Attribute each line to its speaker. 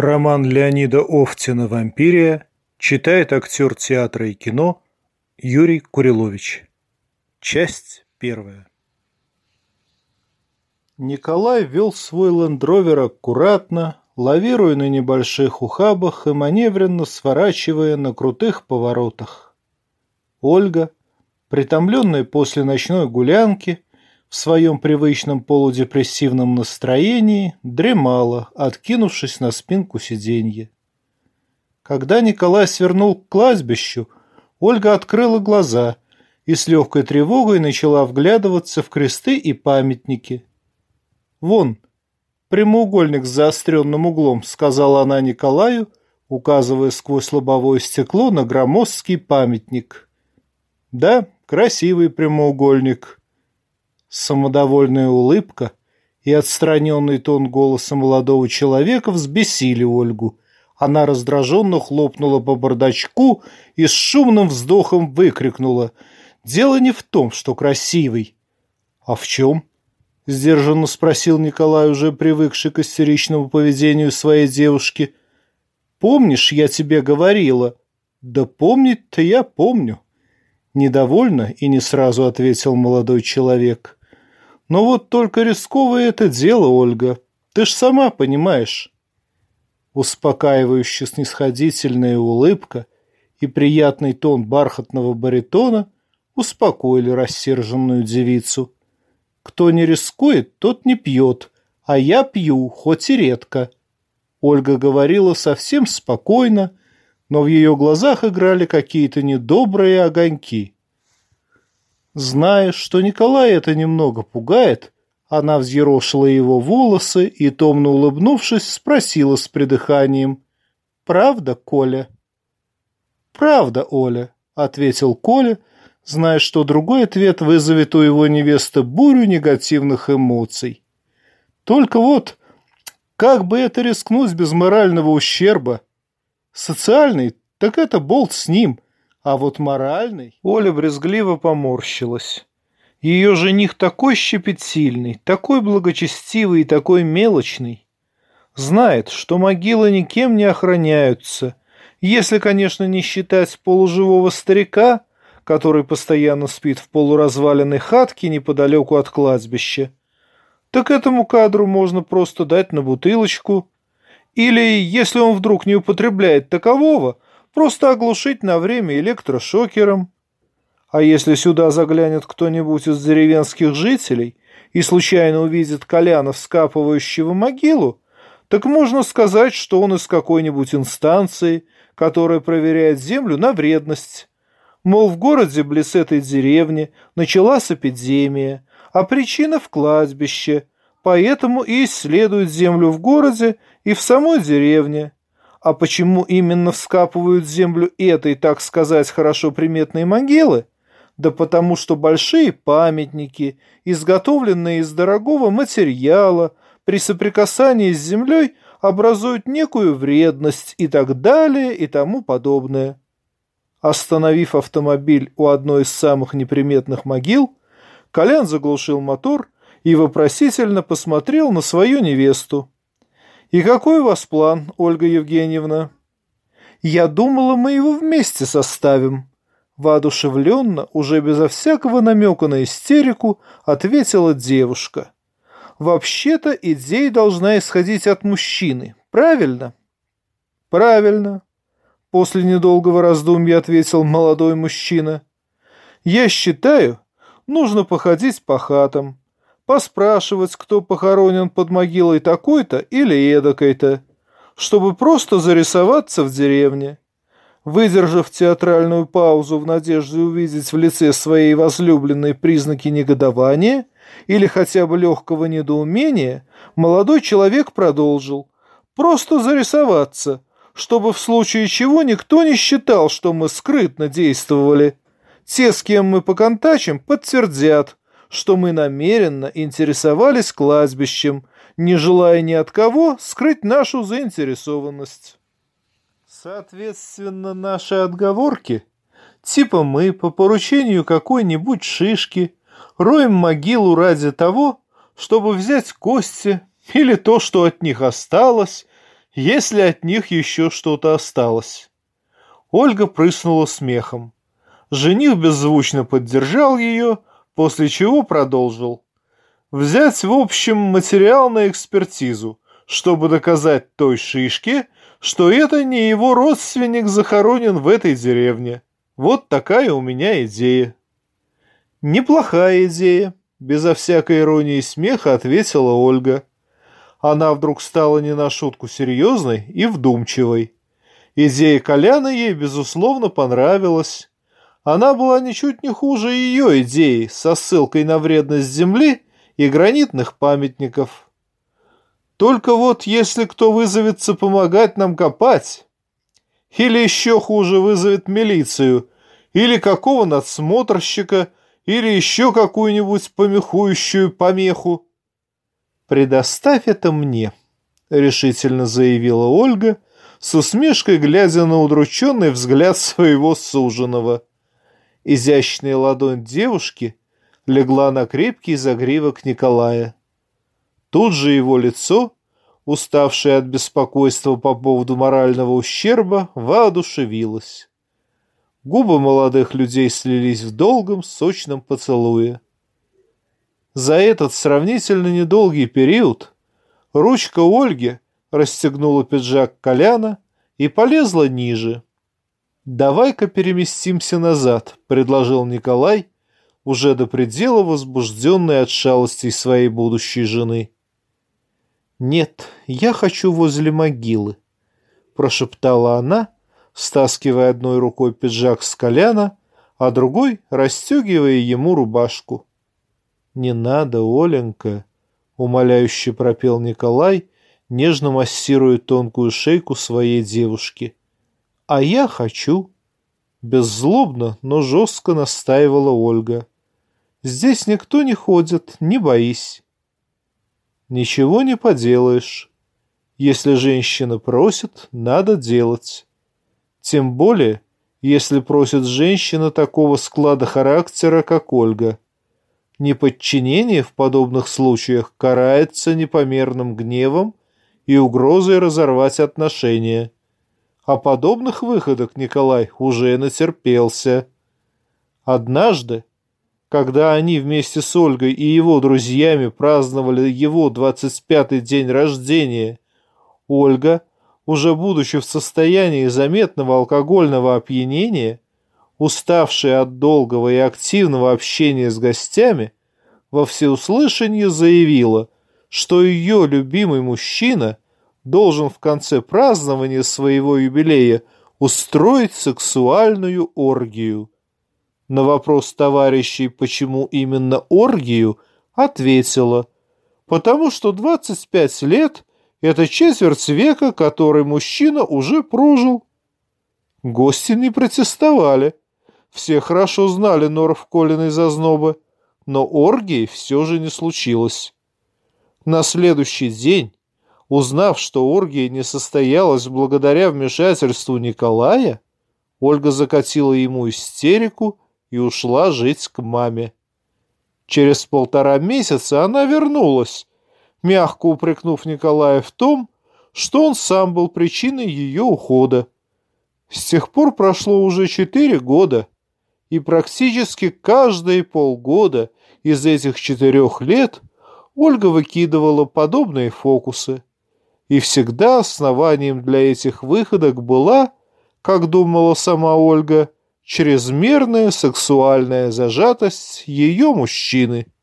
Speaker 1: Роман Леонида Овтина «Вампирия» читает актер театра и кино Юрий Курилович. Часть первая. Николай вел свой лендровер аккуратно, лавируя на небольших ухабах и маневренно сворачивая на крутых поворотах. Ольга, притомленная после ночной гулянки, в своем привычном полудепрессивном настроении дремала, откинувшись на спинку сиденья. Когда Николай свернул к кладбищу, Ольга открыла глаза и с легкой тревогой начала вглядываться в кресты и памятники. «Вон, прямоугольник с заостренным углом», — сказала она Николаю, указывая сквозь лобовое стекло на громоздкий памятник. «Да, красивый прямоугольник», Самодовольная улыбка и отстраненный тон голоса молодого человека взбесили Ольгу. Она раздраженно хлопнула по бардачку и с шумным вздохом выкрикнула. «Дело не в том, что красивый». «А в чем?» — сдержанно спросил Николай, уже привыкший к истеричному поведению своей девушки. «Помнишь, я тебе говорила?» «Да помнить-то я помню». Недовольно и не сразу ответил молодой человек. Но вот только рисковое это дело, Ольга. Ты ж сама понимаешь. Успокаивающе снисходительная улыбка и приятный тон бархатного баритона успокоили рассерженную девицу. Кто не рискует, тот не пьет, а я пью, хоть и редко. Ольга говорила совсем спокойно, но в ее глазах играли какие-то недобрые огоньки. Зная, что Николая это немного пугает, она взъерошила его волосы и, томно улыбнувшись, спросила с придыханием. «Правда, Коля?» «Правда, Оля», — ответил Коля, зная, что другой ответ вызовет у его невесты бурю негативных эмоций. «Только вот, как бы это рискнуть без морального ущерба? Социальный, так это болт с ним» А вот моральный... Оля брезгливо поморщилась. Ее жених такой щепетильный, такой благочестивый и такой мелочный. Знает, что могилы никем не охраняются, если, конечно, не считать полуживого старика, который постоянно спит в полуразваленной хатке неподалеку от кладбища. Так этому кадру можно просто дать на бутылочку. Или, если он вдруг не употребляет такового, Просто оглушить на время электрошокером. А если сюда заглянет кто-нибудь из деревенских жителей и случайно увидит Коляна, вскапывающего могилу, так можно сказать, что он из какой-нибудь инстанции, которая проверяет землю на вредность. Мол, в городе близ этой деревни началась эпидемия, а причина в кладбище, поэтому и исследуют землю в городе и в самой деревне. А почему именно вскапывают землю этой, так сказать, хорошо приметной могилы? Да потому что большие памятники, изготовленные из дорогого материала, при соприкасании с землей образуют некую вредность и так далее и тому подобное. Остановив автомобиль у одной из самых неприметных могил, Колян заглушил мотор и вопросительно посмотрел на свою невесту. «И какой у вас план, Ольга Евгеньевна?» «Я думала, мы его вместе составим». Воодушевленно, уже безо всякого намека на истерику, ответила девушка. «Вообще-то идея должна исходить от мужчины, правильно?» «Правильно», — после недолгого раздумья ответил молодой мужчина. «Я считаю, нужно походить по хатам, поспрашивать, кто похоронен под могилой такой-то или эдакой-то, чтобы просто зарисоваться в деревне. Выдержав театральную паузу в надежде увидеть в лице своей возлюбленной признаки негодования или хотя бы легкого недоумения, молодой человек продолжил. «Просто зарисоваться, чтобы в случае чего никто не считал, что мы скрытно действовали. Те, с кем мы поконтачим, подтвердят, что мы намеренно интересовались кладбищем, не желая ни от кого скрыть нашу заинтересованность. Соответственно, наши отговорки, типа мы по поручению какой-нибудь шишки роем могилу ради того, чтобы взять кости или то, что от них осталось, если от них еще что-то осталось. Ольга прыснула смехом. Жених беззвучно поддержал ее, после чего продолжил. Взять, в общем, материал на экспертизу, чтобы доказать той шишке, что это не его родственник захоронен в этой деревне. Вот такая у меня идея. Неплохая идея, безо всякой иронии и смеха ответила Ольга. Она вдруг стала не на шутку серьезной и вдумчивой. Идея Коляна ей, безусловно, понравилась. Она была ничуть не хуже ее идеи со ссылкой на вредность земли и гранитных памятников. Только вот если кто вызовется помогать нам копать, или еще хуже вызовет милицию, или какого надсмотрщика, или еще какую-нибудь помехующую помеху, «Предоставь это мне», — решительно заявила Ольга, с усмешкой глядя на удрученный взгляд своего суженого. Изящная ладонь девушки легла на крепкий загривок Николая. Тут же его лицо, уставшее от беспокойства по поводу морального ущерба, воодушевилось. Губы молодых людей слились в долгом, сочном поцелуе. За этот сравнительно недолгий период ручка Ольги расстегнула пиджак Коляна и полезла ниже. «Давай-ка переместимся назад», — предложил Николай, уже до предела возбужденный от шалостей своей будущей жены. «Нет, я хочу возле могилы», — прошептала она, стаскивая одной рукой пиджак с Коляна, а другой расстегивая ему рубашку. «Не надо, Оленька!» — умоляюще пропел Николай, нежно массируя тонкую шейку своей девушки. «А я хочу!» Беззлобно, но жестко настаивала Ольга. «Здесь никто не ходит, не боись». «Ничего не поделаешь. Если женщина просит, надо делать. Тем более, если просит женщина такого склада характера, как Ольга». Неподчинение в подобных случаях карается непомерным гневом и угрозой разорвать отношения. О подобных выходах Николай уже натерпелся. Однажды, когда они вместе с Ольгой и его друзьями праздновали его 25-й день рождения, Ольга, уже будучи в состоянии заметного алкогольного опьянения, уставшая от долгого и активного общения с гостями, во всеуслышание заявила, что ее любимый мужчина должен в конце празднования своего юбилея устроить сексуальную оргию. На вопрос товарищей, почему именно оргию, ответила, потому что 25 лет – это четверть века, который мужчина уже прожил. Гости не протестовали. Все хорошо знали норов Колиной зазнобы, но оргии все же не случилось. На следующий день, узнав, что оргия не состоялась благодаря вмешательству Николая, Ольга закатила ему истерику и ушла жить к маме. Через полтора месяца она вернулась, мягко упрекнув Николая в том, что он сам был причиной ее ухода. С тех пор прошло уже четыре года, и практически каждые полгода из этих четырех лет Ольга выкидывала подобные фокусы. И всегда основанием для этих выходок была, как думала сама Ольга, чрезмерная сексуальная зажатость ее мужчины –